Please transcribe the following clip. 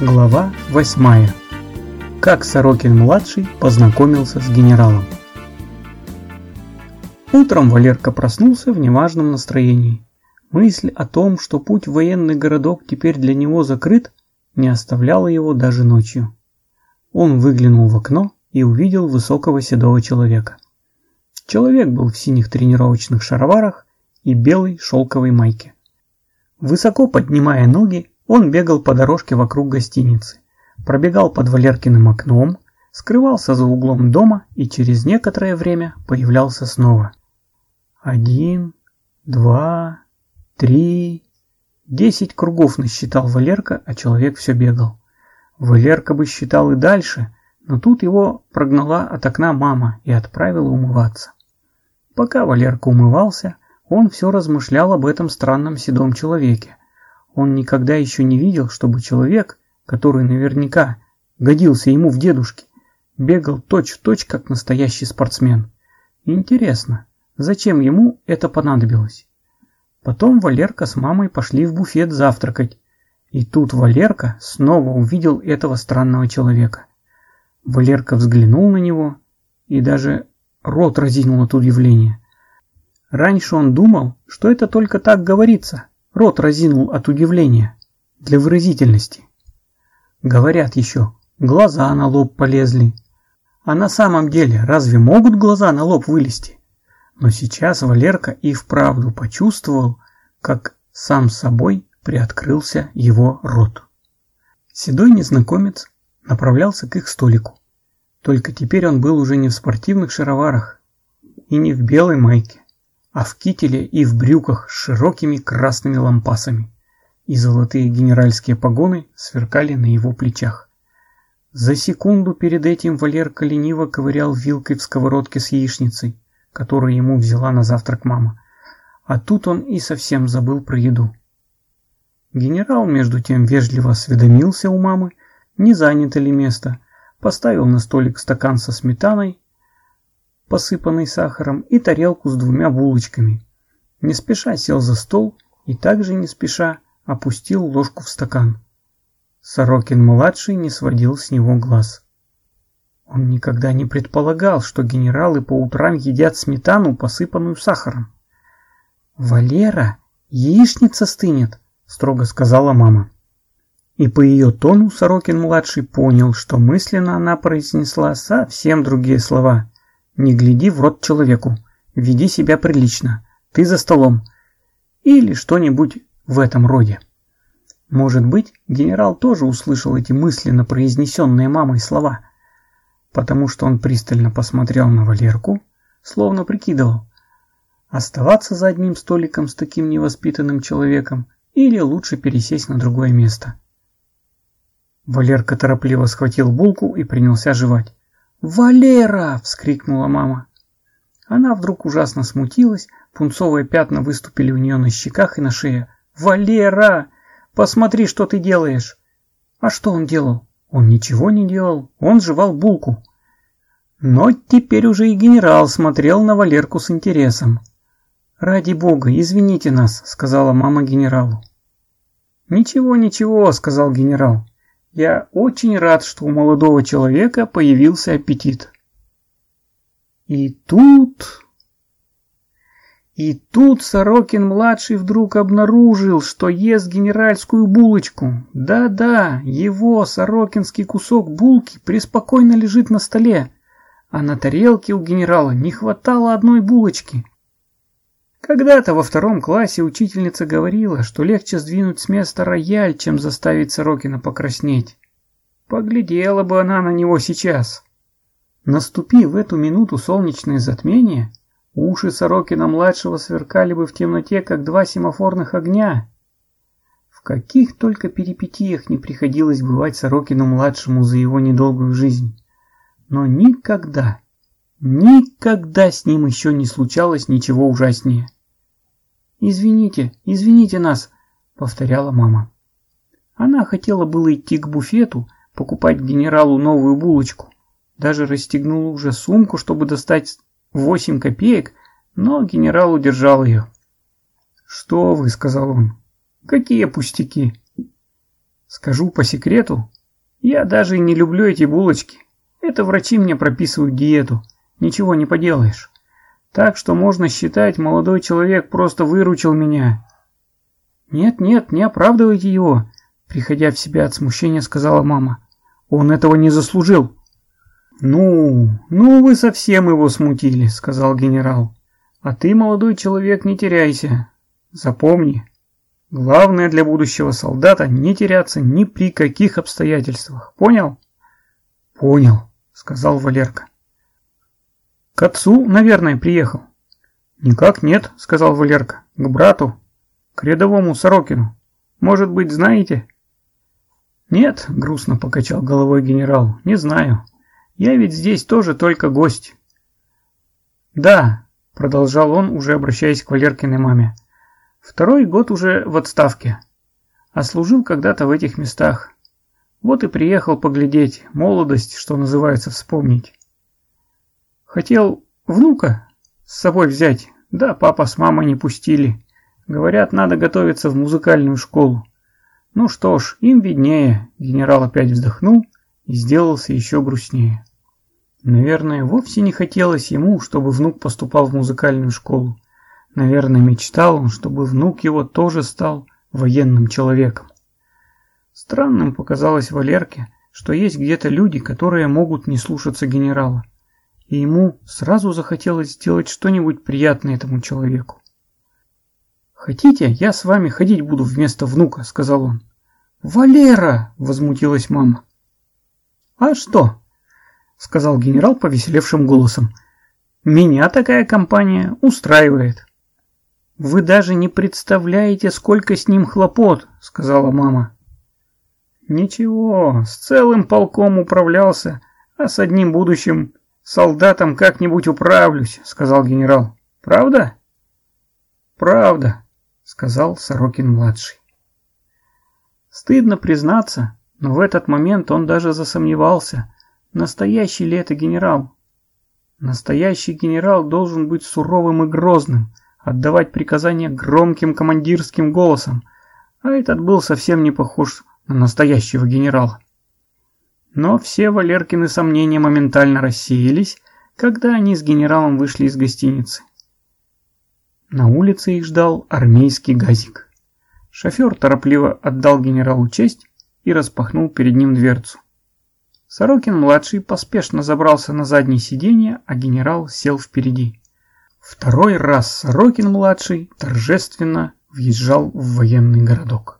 Глава 8. Как Сорокин-младший познакомился с генералом. Утром Валерка проснулся в неважном настроении. Мысль о том, что путь в военный городок теперь для него закрыт, не оставляла его даже ночью. Он выглянул в окно и увидел высокого седого человека. Человек был в синих тренировочных шароварах и белой шелковой майке. Высоко поднимая ноги, он бегал по дорожке вокруг гостиницы, пробегал под Валеркиным окном, скрывался за углом дома и через некоторое время появлялся снова. Один, два, три... Десять кругов насчитал Валерка, а человек все бегал. Валерка бы считал и дальше, но тут его прогнала от окна мама и отправила умываться. Пока Валерка умывался, он все размышлял об этом странном седом человеке, он никогда еще не видел, чтобы человек, который наверняка годился ему в дедушке, бегал точь-в-точь, -точь, как настоящий спортсмен. Интересно, зачем ему это понадобилось? Потом Валерка с мамой пошли в буфет завтракать. И тут Валерка снова увидел этого странного человека. Валерка взглянул на него и даже рот разинул от удивления. Раньше он думал, что это только так говорится, Рот разинул от удивления, для выразительности. Говорят еще, глаза на лоб полезли. А на самом деле, разве могут глаза на лоб вылезти? Но сейчас Валерка и вправду почувствовал, как сам собой приоткрылся его рот. Седой незнакомец направлялся к их столику. Только теперь он был уже не в спортивных шароварах и не в белой майке, а в кителе и в брюках с широкими красными лампасами, и золотые генеральские погоны сверкали на его плечах. За секунду перед этим Валерка лениво ковырял вилкой в сковородке с яичницей, которую ему взяла на завтрак мама. А тут он и совсем забыл про еду. Генерал, между тем, вежливо осведомился у мамы, не занято ли место, поставил на столик стакан со сметаной посыпанный сахаром, и тарелку с двумя булочками. Не спеша сел за стол и также не спеша опустил ложку в стакан. Сорокин-младший не сводил с него глаз. Он никогда не предполагал, что генералы по утрам едят сметану, посыпанную сахаром. «Валера, яичница стынет», — строго сказала мама. И по ее тону Сорокин-младший понял, что мысленно она произнесла совсем другие слова. Не гляди в рот человеку. Веди себя прилично. Ты за столом. Или что-нибудь в этом роде. Может быть, генерал тоже услышал эти мысленно произнесенные мамой слова, потому что он пристально посмотрел на Валерку, словно прикидывал, оставаться за одним столиком с таким невоспитанным человеком или лучше пересесть на другое место. Валерка торопливо схватил булку и принялся жевать. «Валера!» — вскрикнула мама. Она вдруг ужасно смутилась, пунцовые пятна выступили у нее на щеках и на шее. «Валера! Посмотри, что ты делаешь!» А что он делал? Он ничего не делал, он жевал булку. Но теперь уже и генерал смотрел на Валерку с интересом. «Ради бога, извините нас», — сказала мама генералу. «Ничего, ничего», — сказал генерал. Я очень рад, что у молодого человека появился аппетит. И тут... И тут Сорокин-младший вдруг обнаружил, что ест генеральскую булочку. Да-да, его сорокинский кусок булки преспокойно лежит на столе, а на тарелке у генерала не хватало одной булочки. Когда-то во втором классе учительница говорила, что легче сдвинуть с места рояль, чем заставить Сорокина покраснеть. Поглядела бы она на него сейчас. Наступи в эту минуту солнечное затмение, уши Сорокина-младшего сверкали бы в темноте, как два семафорных огня. В каких только перипетиях не приходилось бывать Сорокину-младшему за его недолгую жизнь. Но никогда, Никогда с ним еще не случалось ничего ужаснее. «Извините, извините нас», — повторяла мама. Она хотела было идти к буфету, покупать генералу новую булочку. Даже расстегнула уже сумку, чтобы достать восемь копеек, но генерал удержал ее. «Что вы», — сказал он, — «какие пустяки?» Скажу по секрету, я даже не люблю эти булочки. Это врачи мне прописывают диету. Ничего не поделаешь. Так что можно считать, молодой человек просто выручил меня. Нет, нет, не оправдывайте его, приходя в себя от смущения, сказала мама. Он этого не заслужил. Ну, ну вы совсем его смутили, сказал генерал. А ты, молодой человек, не теряйся. Запомни, главное для будущего солдата не теряться ни при каких обстоятельствах. Понял? Понял, сказал Валерка. К отцу, наверное, приехал. Никак нет, сказал Валерка. К брату, к рядовому Сорокину. Может быть, знаете? Нет, грустно покачал головой генерал. Не знаю. Я ведь здесь тоже только гость. Да, продолжал он, уже обращаясь к Валеркиной маме. Второй год уже в отставке. А служил когда-то в этих местах. Вот и приехал поглядеть, молодость, что называется, вспомнить. Хотел внука с собой взять, да папа с мамой не пустили. Говорят, надо готовиться в музыкальную школу. Ну что ж, им виднее. Генерал опять вздохнул и сделался еще грустнее. Наверное, вовсе не хотелось ему, чтобы внук поступал в музыкальную школу. Наверное, мечтал он, чтобы внук его тоже стал военным человеком. Странным показалось Валерке, что есть где-то люди, которые могут не слушаться генерала и ему сразу захотелось сделать что-нибудь приятное этому человеку. «Хотите, я с вами ходить буду вместо внука», — сказал он. «Валера!» — возмутилась мама. «А что?» — сказал генерал повеселевшим голосом. «Меня такая компания устраивает». «Вы даже не представляете, сколько с ним хлопот», — сказала мама. «Ничего, с целым полком управлялся, а с одним будущим солдатом как-нибудь управлюсь», — сказал генерал. «Правда?» «Правда», — сказал Сорокин-младший. Стыдно признаться, но в этот момент он даже засомневался, настоящий ли это генерал. Настоящий генерал должен быть суровым и грозным, отдавать приказания громким командирским голосом, а этот был совсем не похож на настоящего генерала. Но все Валеркины сомнения моментально рассеялись, когда они с генералом вышли из гостиницы. На улице их ждал армейский газик. Шофер торопливо отдал генералу честь и распахнул перед ним дверцу. Сорокин-младший поспешно забрался на заднее сиденье, а генерал сел впереди. Второй раз Сорокин-младший торжественно въезжал в военный городок.